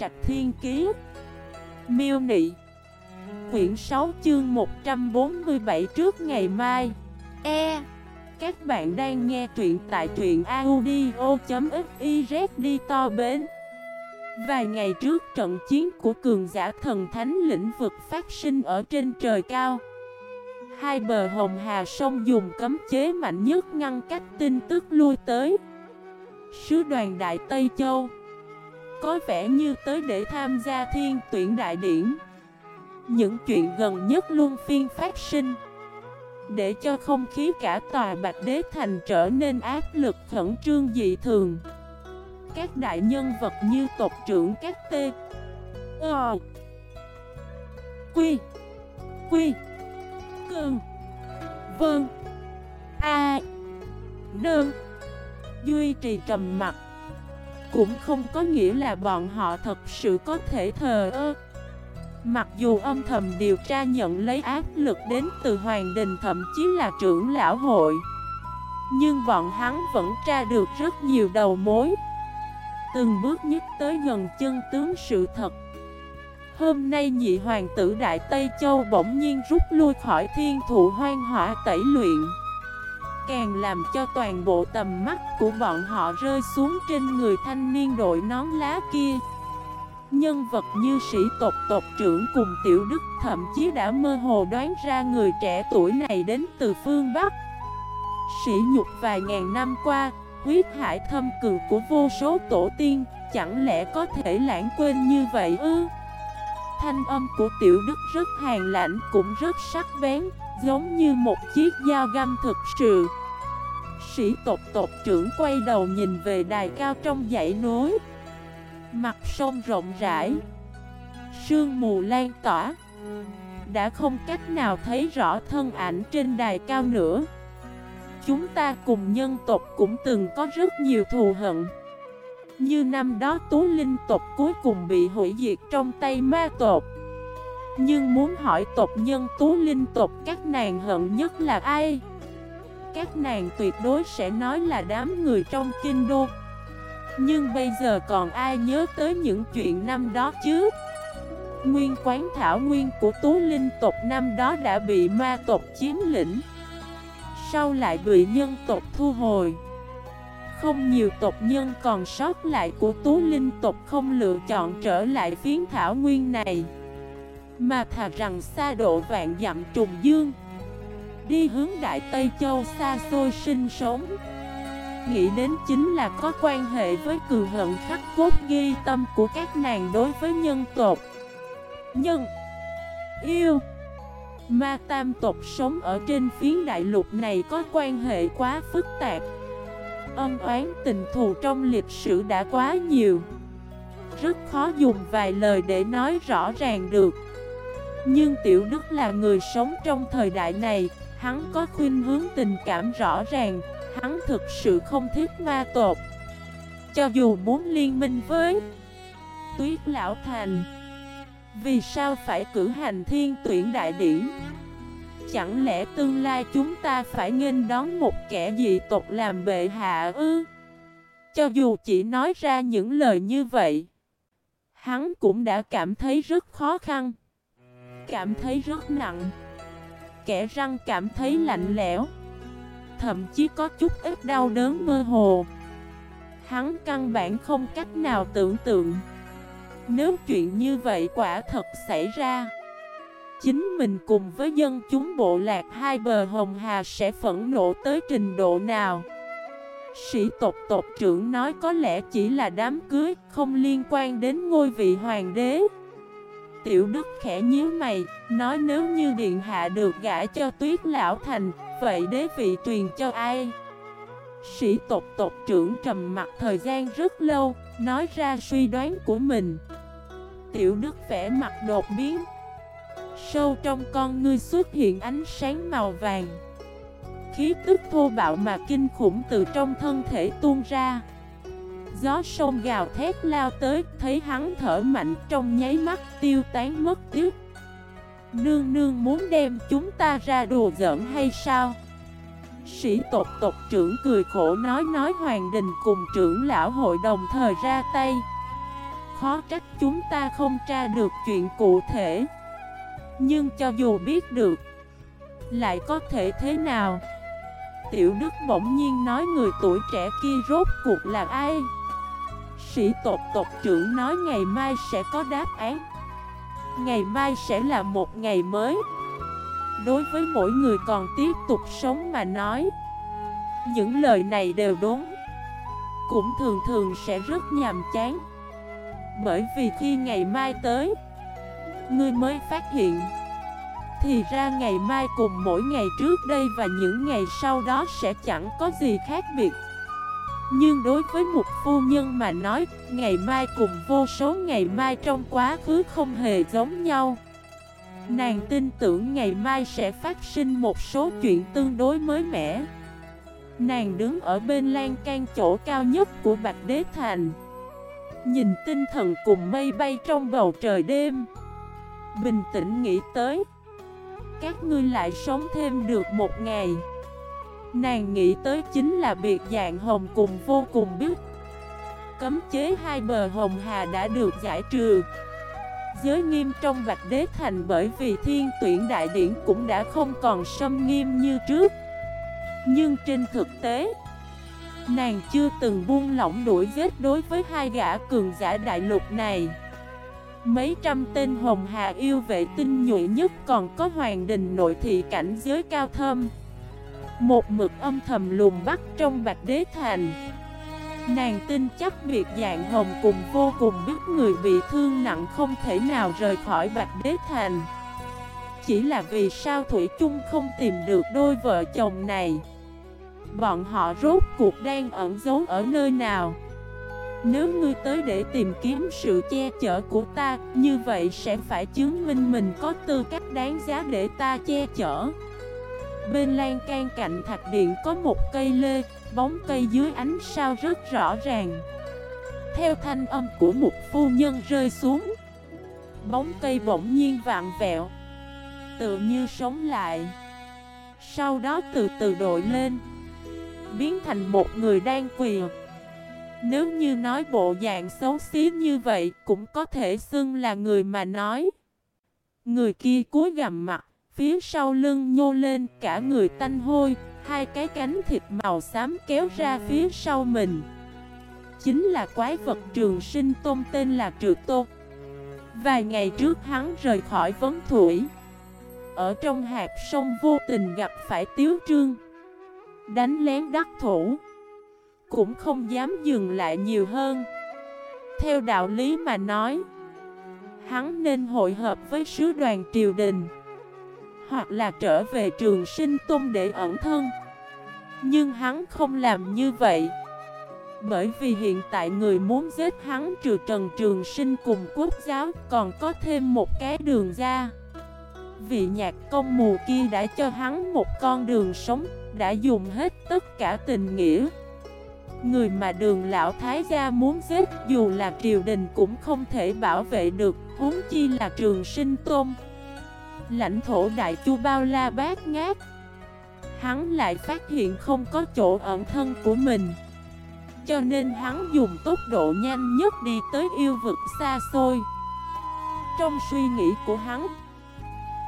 Trạch Thiên Kiế Miêu Nị. Quyển 6 chương 147 trước ngày mai. E. Các bạn đang nghe truyện tại truyện audio.xyz đi to bến. Vài ngày trước trận chiến của cường giả thần thánh lĩnh vực phát sinh ở trên trời cao. Hai bờ hồng hà sông dùng cấm chế mạnh nhất ngăn cách tin tức lui tới. Sứ đoàn Đại Tây Châu có vẻ như tới để tham gia thiên tuyển đại điển. Những chuyện gần nhất luôn phiên phát sinh. Để cho không khí cả tòa Bạch Đế Thành trở nên áp lực khẩn trương dị thường. Các đại nhân vật như tộc trưởng các tê Ờ Quy Quy Cơn Vâng A, nương, Duy trì trầm mặt cũng không có nghĩa là bọn họ thật sự có thể thờ ơ. Mặc dù âm thầm điều tra nhận lấy áp lực đến từ Hoàng Đình thậm chí là trưởng lão hội, Nhưng bọn hắn vẫn tra được rất nhiều đầu mối. Từng bước nhất tới gần chân tướng sự thật. Hôm nay nhị hoàng tử Đại Tây Châu bỗng nhiên rút lui khỏi thiên thụ hoang hỏa tẩy luyện. Càng làm cho toàn bộ tầm mắt của bọn họ rơi xuống trên người thanh niên đội nón lá kia. Nhân vật như sĩ tộc tộc trưởng cùng tiểu đức thậm chí đã mơ hồ đoán ra người trẻ tuổi này đến từ phương Bắc. Sĩ nhục vài ngàn năm qua, huyết hải thâm cường của vô số tổ tiên, chẳng lẽ có thể lãng quên như vậy ư? Thanh âm của tiểu đức rất hàn lãnh cũng rất sắc bén. Giống như một chiếc dao găm thực sự. Sĩ tộc tộc trưởng quay đầu nhìn về đài cao trong dãy núi. Mặt sông rộng rãi. Sương mù lan tỏa. Đã không cách nào thấy rõ thân ảnh trên đài cao nữa. Chúng ta cùng nhân tộc cũng từng có rất nhiều thù hận. Như năm đó Tú Linh tộc cuối cùng bị hủy diệt trong tay ma tộc. Nhưng muốn hỏi tộc nhân Tú Linh tộc các nàng hận nhất là ai? Các nàng tuyệt đối sẽ nói là đám người trong kinh đô Nhưng bây giờ còn ai nhớ tới những chuyện năm đó chứ? Nguyên quán thảo nguyên của Tú Linh tộc năm đó đã bị ma tộc chiếm lĩnh Sau lại bị nhân tộc thu hồi Không nhiều tộc nhân còn sót lại của Tú Linh tộc không lựa chọn trở lại phiến thảo nguyên này mà thà rằng xa độ vạn dặm trùng dương. Đi hướng Đại Tây Châu xa xôi sinh sống. Nghĩ đến chính là có quan hệ với cừu hận khắc cốt ghi tâm của các nàng đối với nhân tộc. Nhân Yêu. Ma tam tộc sống ở trên phiến đại lục này có quan hệ quá phức tạp. Âm oán tình thù trong lịch sử đã quá nhiều. Rất khó dùng vài lời để nói rõ ràng được. Nhưng Tiểu Đức là người sống trong thời đại này, Hắn có khuyên hướng tình cảm rõ ràng, Hắn thực sự không thích ma tộc. Cho dù muốn liên minh với Tuyết Lão Thành, Vì sao phải cử hành thiên tuyển đại điển? Chẳng lẽ tương lai chúng ta phải nghênh đón một kẻ dị tộc làm bệ hạ ư? Cho dù chỉ nói ra những lời như vậy, Hắn cũng đã cảm thấy rất khó khăn. Cảm thấy rất nặng. Kẻ răng cảm thấy lạnh lẽo. Thậm chí có chút ít đau đớn mơ hồ. Hắn căn bản không cách nào tưởng tượng. Nếu chuyện như vậy quả thật xảy ra, Chính mình cùng với dân chúng bộ lạc hai bờ hồng hà sẽ phẫn nộ tới trình độ nào? Sĩ tộc tộc trưởng nói có lẽ chỉ là đám cưới Không liên quan đến ngôi vị hoàng đế. Tiểu Đức khẽ nhíu mày, nói nếu như Điện Hạ được gả cho Tuyết Lão Thành, vậy đế vị truyền cho ai? Sĩ tộc tộc trưởng trầm mặt thời gian rất lâu, nói ra suy đoán của mình. Tiểu Đức vẽ mặt đột biến. Sâu trong con ngươi xuất hiện ánh sáng màu vàng. Khí tức thô bạo mà kinh khủng từ trong thân thể tuôn ra. Gió sông gào thét lao tới, thấy hắn thở mạnh trong nháy mắt tiêu tán mất tiếc. Nương nương muốn đem chúng ta ra đùa giỡn hay sao? Sĩ tộc tộc trưởng cười khổ nói nói Hoàng Đình cùng trưởng lão hội đồng thời ra tay. khó trách chúng ta không tra được chuyện cụ thể Nhưng cho dù biết được Lại có thể thế nào Tiểu Đức bỗng nhiên nói người tuổi trẻ kia rốt cuộc là ai Sĩ tộc tộc trưởng nói ngày mai sẽ có đáp án. Ngày mai sẽ là một ngày mới. Đối với mỗi người còn tiếp tục sống mà nói, Những lời này đều đúng. Cũng thường thường sẽ rất nhàm chán. Bởi vì khi ngày mai tới, Ngươi mới phát hiện, Thì ra ngày mai cùng mỗi ngày trước đây và những ngày sau đó sẽ chẳng có gì khác biệt. Nhưng đối với một phu nhân mà nói, Ngày mai cùng vô số ngày mai trong quá khứ không hề giống nhau. Nàng tin tưởng ngày mai sẽ phát sinh một số chuyện tương đối mới mẻ. Nàng đứng ở bên lan can chỗ cao nhất của Bạch Đế Thành. Nhìn tinh thần cùng mây bay trong bầu trời đêm. Bình tĩnh nghĩ tới, Các ngươi lại sống thêm được một ngày. Nàng nghĩ tới chính là biệt dạng hồng cùng vô cùng biết. Cấm chế hai bờ hồng hà đã được giải trừ. Giới nghiêm trong Bạch Đế Thành bởi vì thiên tuyển đại điển cũng đã không còn xâm nghiêm như trước. Nhưng trên thực tế, Nàng chưa từng buông lỏng đuổi giết đối với hai gã cường giả đại lục này. Mấy trăm tên hồng hà yêu vệ tinh nhuệ nhất còn có hoàng đình nội thị cảnh giới cao thâm. Một mực âm thầm lùm bắt trong Bạch Đế Thành. Nàng tin chắc biệt dạng hồng cùng vô cùng biết người bị thương nặng không thể nào rời khỏi Bạch Đế Thành. Chỉ là vì sao Thủy chung không tìm được đôi vợ chồng này? Bọn họ rốt cuộc đang ẩn giấu ở nơi nào? Nếu ngươi tới để tìm kiếm sự che chở của ta, Như vậy sẽ phải chứng minh mình có tư cách đáng giá để ta che chở. Bên lan can cạnh thạch điện có một cây lê, Bóng cây dưới ánh sao rất rõ ràng. Theo thanh âm của một phu nhân rơi xuống, Bóng cây bỗng nhiên vạn vẹo, Tự như sống lại. Sau đó từ từ đội lên, Biến thành một người đang quỳ. Nếu như nói bộ dạng xấu xí như vậy Cũng có thể xưng là người mà nói. Người kia cúi gằm mặt Phía sau lưng nhô lên cả người tanh hôi, Hai cái cánh thịt màu xám kéo ra phía sau mình. Chính là quái vật trường sinh tôm tên là Trượt Tô Vài ngày trước hắn rời khỏi vấn thủy. Ở trong hạt sông vô tình gặp phải Tiếu Trương. Đánh lén đắc thủ. Cũng không dám dừng lại nhiều hơn. Theo đạo lý mà nói, Hắn nên hội hợp với sứ đoàn triều đình hoặc là trở về trường sinh tôn để ẩn thân. Nhưng hắn không làm như vậy. Bởi vì hiện tại người muốn giết hắn trừ Trần Trường Sinh cùng quốc giáo, Còn có thêm một cái đường ra. Vị nhạc công mù kia đã cho hắn một con đường sống, Đã dùng hết tất cả tình nghĩa. Người mà đường lão thái gia muốn giết Dù là triều đình cũng không thể bảo vệ được, huống chi là trường sinh tôn. Lãnh thổ đại chu bao la bát ngát. Hắn lại phát hiện không có chỗ ẩn thân của mình. Cho nên hắn dùng tốc độ nhanh nhất đi tới yêu vực xa xôi. Trong suy nghĩ của hắn,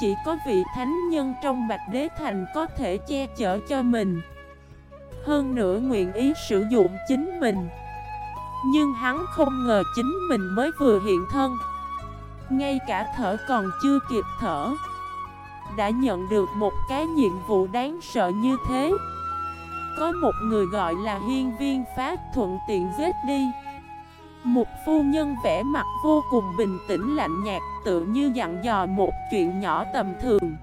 Chỉ có vị thánh nhân trong Bạch Đế Thành có thể che chở cho mình. Hơn nữa nguyện ý sử dụng chính mình. Nhưng hắn không ngờ chính mình mới vừa hiện thân ngay cả thở còn chưa kịp thở. Đã nhận được một cái nhiệm vụ đáng sợ như thế. Có một người gọi là hiên viên phát thuận tiện giết đi. Một phu nhân vẽ mặt vô cùng bình tĩnh lạnh nhạt Tự như dặn dò một chuyện nhỏ tầm thường.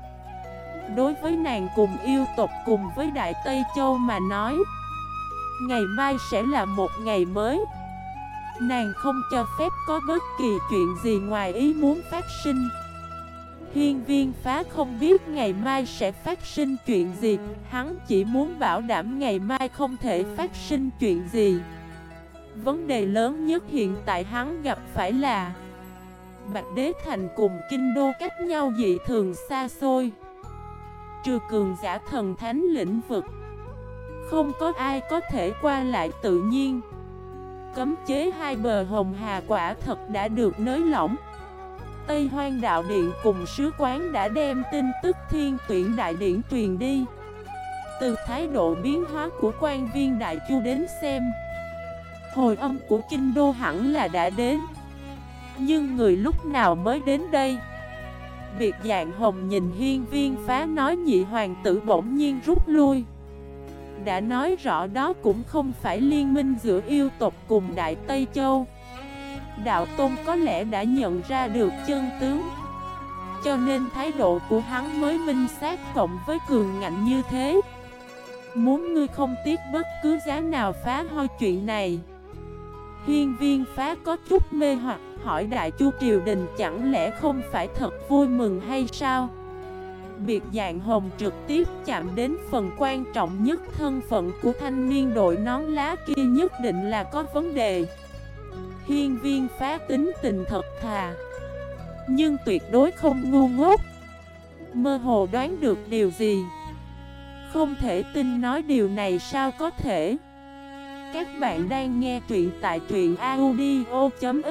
Đối với nàng cùng yêu tộc cùng với Đại Tây Châu mà nói, Ngày mai sẽ là một ngày mới. Nàng không cho phép có bất kỳ chuyện gì ngoài ý muốn phát sinh. Hiên viên phá không biết ngày mai sẽ phát sinh chuyện gì. Hắn chỉ muốn bảo đảm ngày mai không thể phát sinh chuyện gì. Vấn đề lớn nhất hiện tại hắn gặp phải là Bạch Đế Thành cùng Kinh Đô cách nhau dị thường xa xôi. Trừ cường giả thần thánh lĩnh vực, Không có ai có thể qua lại tự nhiên. Cấm chế hai bờ Hồng Hà quả thật đã được nới lỏng. Tây Hoang Đạo Điện cùng sứ quán đã đem tin tức thiên tuyển đại điển truyền đi. Từ thái độ biến hóa của quan viên đại chu đến xem, Hồi âm của kinh đô hẳn là đã đến. Nhưng người lúc nào mới đến đây? Việc dạng hồng nhìn hiên viên phá nói nhị hoàng tử bỗng nhiên rút lui. Đã nói rõ đó cũng không phải liên minh giữa yêu tộc cùng Đại Tây Châu. Đạo Tôn có lẽ đã nhận ra được chân tướng, Cho nên thái độ của hắn mới minh xác cộng với cường ngạnh như thế. Muốn ngươi không tiếc bất cứ giá nào phá hoi chuyện này. Hiên viên phá có chút mê hoặc, hỏi Đại Chu Triều Đình chẳng lẽ không phải thật vui mừng hay sao? Biệt dạng hồng trực tiếp chạm đến phần quan trọng nhất thân phận của thanh niên đội nón lá kia nhất định là có vấn đề. Hiên viên phá tính tình thật thà, Nhưng tuyệt đối không ngu ngốc. Mơ hồ đoán được điều gì? Không thể tin nói điều này sao có thể? Các bạn đang nghe truyện tại truyện audio.fif